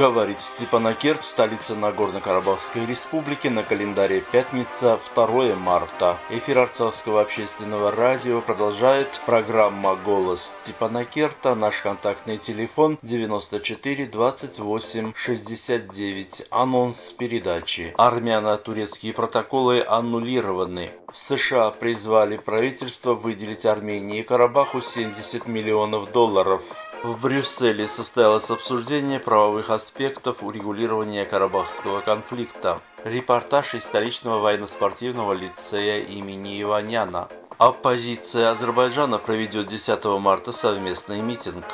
Говорит Степанакерт, столица Нагорно-Карабахской республики, на календаре пятница, 2 марта. Эфир Арцахского общественного радио продолжает программа «Голос Степанакерта». Наш контактный телефон 94 28 69. Анонс передачи. Армяно-турецкие протоколы аннулированы. В США призвали правительство выделить Армении и Карабаху 70 миллионов долларов. В Брюсселе состоялось обсуждение правовых аспектов урегулирования Карабахского конфликта. Репортаж из столичного военно-спортивного лицея имени Иваняна. Оппозиция Азербайджана проведет 10 марта совместный митинг.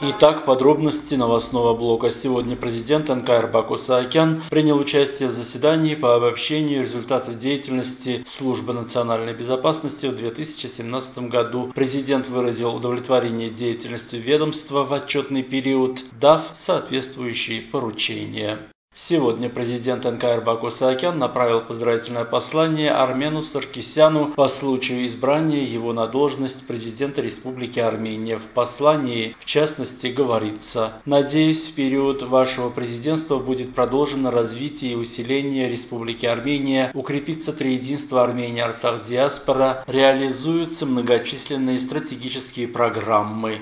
Итак, подробности новостного блока. Сегодня президент НКР Баку Саакян принял участие в заседании по обобщению результатов деятельности Службы национальной безопасности в 2017 году. Президент выразил удовлетворение деятельностью ведомства в отчетный период, дав соответствующие поручения. Сегодня президент НКР Баку Саакян направил поздравительное послание Армену Саркисяну по случаю избрания его на должность президента Республики Армения. В послании, в частности, говорится «Надеюсь, в период вашего президентства будет продолжено развитие и усиление Республики Армения, укрепится триединство Армении Арцах диаспора, реализуются многочисленные стратегические программы».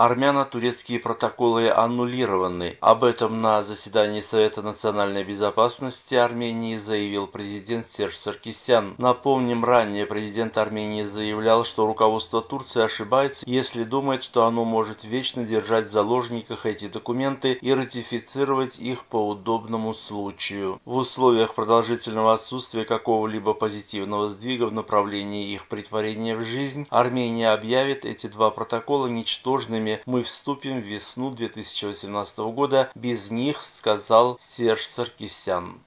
Армяно-турецкие протоколы аннулированы. Об этом на заседании Совета национальной безопасности Армении заявил президент Серж Саркисян. Напомним, ранее президент Армении заявлял, что руководство Турции ошибается, если думает, что оно может вечно держать в заложниках эти документы и ратифицировать их по удобному случаю. В условиях продолжительного отсутствия какого-либо позитивного сдвига в направлении их притворения в жизнь, Армения объявит эти два протокола ничтожными которыми мы вступим в весну 2018 года. Без них, сказал Серж Саркисян.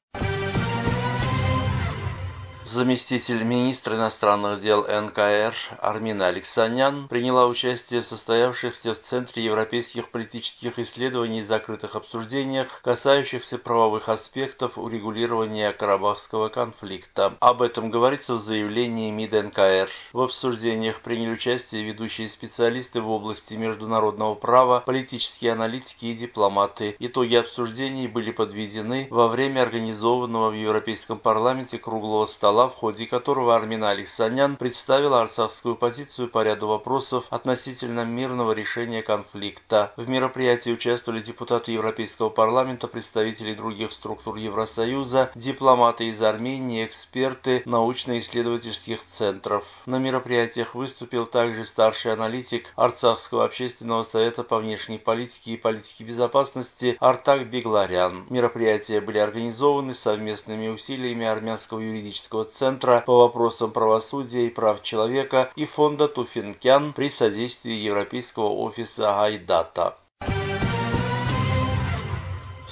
Заместитель министра иностранных дел НКР Армина Алексанян приняла участие в состоявшихся в Центре европейских политических исследований и закрытых обсуждениях, касающихся правовых аспектов урегулирования Карабахского конфликта. Об этом говорится в заявлении МИД НКР. В обсуждениях приняли участие ведущие специалисты в области международного права, политические аналитики и дипломаты. Итоги обсуждений были подведены во время организованного в Европейском парламенте круглого стола стола, в ходе которого Армина Алексанян представила арцахскую позицию по ряду вопросов относительно мирного решения конфликта. В мероприятии участвовали депутаты Европейского парламента, представители других структур Евросоюза, дипломаты из Армении, эксперты научно-исследовательских центров. На мероприятиях выступил также старший аналитик Арцахского общественного совета по внешней политике и политике безопасности Артак Бегларян. Мероприятия были организованы совместными усилиями армянского юридического Центра по вопросам правосудия и прав человека и фонда Туфинкян при содействии Европейского офиса Айдата.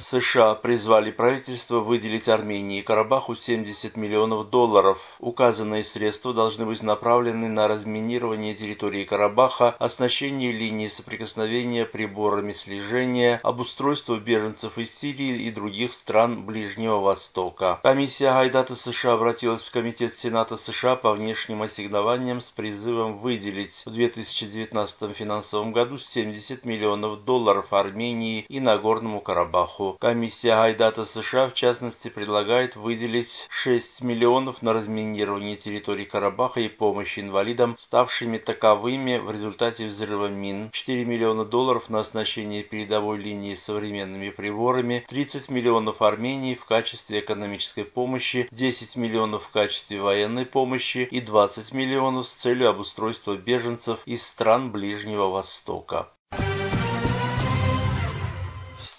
США призвали правительство выделить Армении и Карабаху 70 миллионов долларов. Указанные средства должны быть направлены на разминирование территории Карабаха, оснащение линии соприкосновения приборами слежения, обустройство беженцев из Сирии и других стран Ближнего Востока. Комиссия Гайдата США обратилась в Комитет Сената США по внешним ассигнованиям с призывом выделить в 2019 финансовом году 70 миллионов долларов Армении и Нагорному Карабаху. Комиссия Айдата США, в частности, предлагает выделить 6 миллионов на разминирование территории Карабаха и помощь инвалидам, ставшими таковыми в результате взрыва мин, 4 миллиона долларов на оснащение передовой линии современными приборами, 30 миллионов Армении в качестве экономической помощи, 10 миллионов в качестве военной помощи и 20 миллионов с целью обустройства беженцев из стран Ближнего Востока.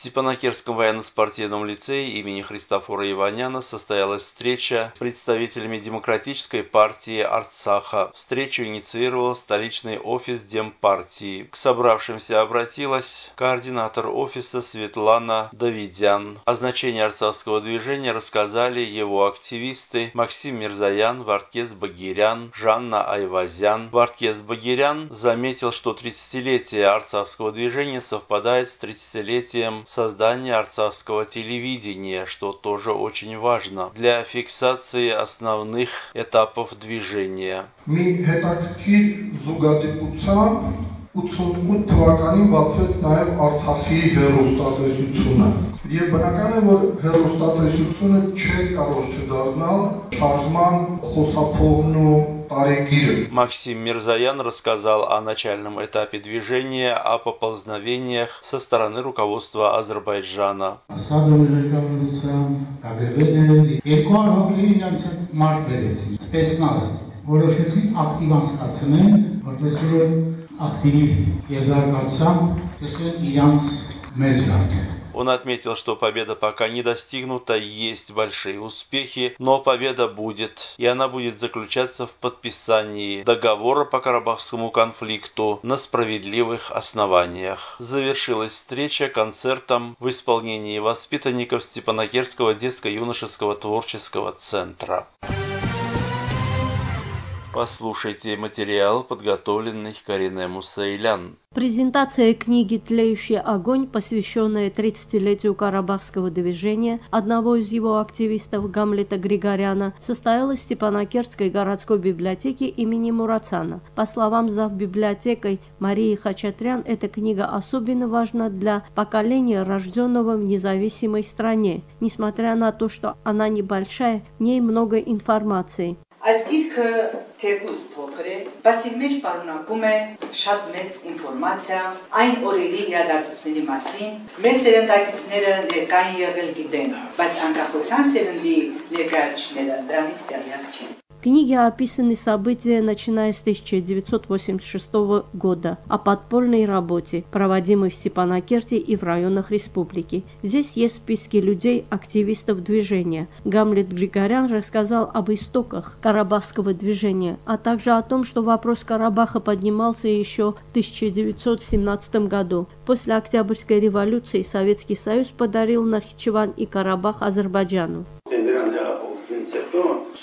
Степанакерском военно-спортивном лицее имени Христофора Иваняна состоялась встреча с представителями Демократической партии Арцаха. Встречу инициировал столичный офис Демпартии. К собравшимся обратилась координатор офиса Светлана Давидян. О значении арцахского движения рассказали его активисты Максим Мирзаян, Варткес Багирян, Жанна Айвазян. Варткес Багирян заметил, что 30-летие арцахского движения совпадает с 30-летием планируем создание арцахского телевидения, что тоже очень важно для фиксации основных этапов движения. 88 թվականին բացվեց նաև Արցախի հերոստատեսությունը։ Եվ բնական է, որ հերոստատեսությունը չէ կարող չդառնալ շարժման խոսափողն ու Максим Мирзаян рассказал о начальном этапе движения, о поползновениях со стороны руководства Азербайджана. որոշեցին ակտիվ անցկացնեն, որտեղ որ ակտիվ եզրակացությամբ տեսեն իրանց մեծ ժառանգ он отметил, что победа пока не достигнута, есть большие успехи, но победа будет, и она будет заключаться в подписании договора по Карабахскому конфликту на справедливых основаниях. Завершилась встреча концертом в исполнении воспитанников Степанакерского детско-юношеского творческого центра. Послушайте материал, подготовленный Карине Мусейлян. Презентация книги «Тлеющий огонь», посвященная 30-летию Карабахского движения, одного из его активистов Гамлета Григоряна, состоялась в Степанакерской городской библиотеке имени Мурацана. По словам зав. библиотекой Марии Хачатрян, эта книга особенно важна для поколения, рожденного в независимой стране. Несмотря на то, что она небольшая, в ней много информации. Այս գիրքը թեկուզ փոքր է, բայց իր մեջ պարունակում է շատ մեծ ինֆորմացիա այն օրերի իրադարձությունների մասին։ Մեր սերնդակիցները ներկային եղել գիտեն, բայց անկախության սերնդի ներկայացուցիչները դրանից տեղյակ չեն книге описаны события, начиная с 1986 года, о подпольной работе, проводимой в Степанакерте и в районах республики. Здесь есть списки людей, активистов движения. Гамлет Григорян рассказал об истоках Карабахского движения, а также о том, что вопрос Карабаха поднимался еще в 1917 году. После Октябрьской революции Советский Союз подарил Нахичеван и Карабах Азербайджану.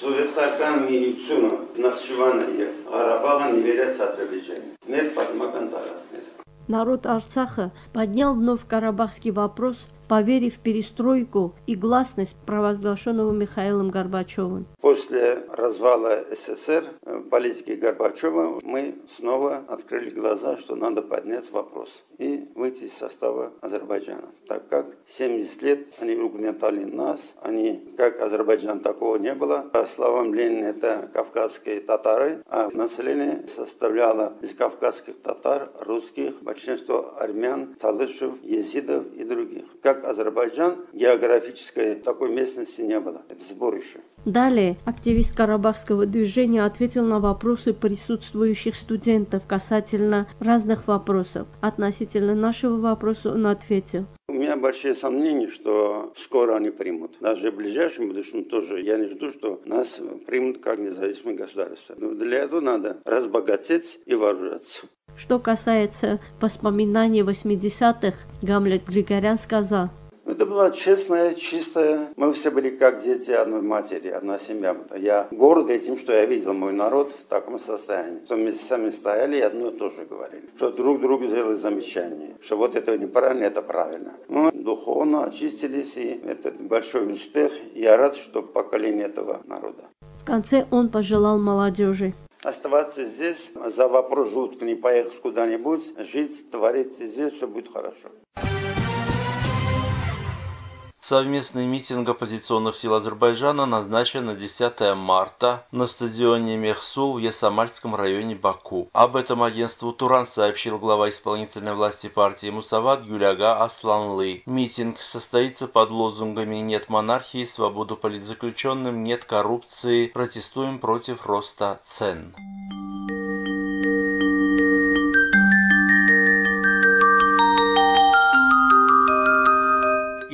Սովետական միությունը Նախճիվանը եւ Ղարաբաղը նվիրեց Ադրբեջանին։ Մեր պատմական տարածքները։ Народ Арцаха поднял вновь карабахский вопрос поверив в перестройку и гласность провозглашенного Михаилом Горбачевым. После развала СССР, э, политики Горбачева, мы снова открыли глаза, что надо поднять вопрос и выйти из состава Азербайджана, так как 70 лет они угнетали нас, они, как Азербайджан, такого не было. По словам Ленина, это кавказские татары, а население составляло из кавказских татар, русских, большинство армян, талышев, езидов и других. Как как Азербайджан, географической такой местности не было. Это сборище. Далее активист Карабахского движения ответил на вопросы присутствующих студентов касательно разных вопросов. Относительно нашего вопроса он ответил. У меня большие сомнения, что скоро они примут. Даже в ближайшем будущем тоже. Я не жду, что нас примут как независимое государство. Но для этого надо разбогатеть и вооружаться. Что касается воспоминаний 80-х, Гамлет Григорян сказал, это была честная, чистая. Мы все были как дети одной матери, одна семья. Я горд этим, что я видел мой народ в таком состоянии. Что мы сами стояли и одно и то же говорили. Что друг другу сделали замечания. Что вот это неправильно, это правильно. Мы духовно очистились, и это большой успех. Я рад, что поколение этого народа. В конце он пожелал молодежи оставаться здесь, за вопрос желудка не поехать куда-нибудь, жить, творить здесь, все будет хорошо. Совместный митинг оппозиционных сил Азербайджана назначен на 10 марта на стадионе Мехсул в Ясамальском районе Баку. Об этом агентству Туран сообщил глава исполнительной власти партии Мусават Гюляга Асланлы. Митинг состоится под лозунгами «Нет монархии, свободу политзаключенным, нет коррупции, протестуем против роста цен».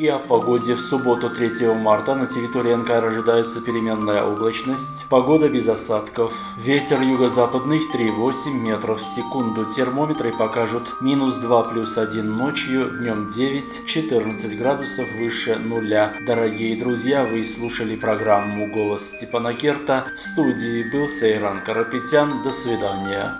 И о погоде в субботу 3 марта на территории НКР ожидается переменная облачность. Погода без осадков. Ветер юго-западный 3,8 метров в секунду. Термометры покажут минус 2 плюс 1 ночью, днем 9, 14 градусов выше нуля. Дорогие друзья, вы слушали программу «Голос Степана Керта». В студии был Сейран Карапетян. До свидания.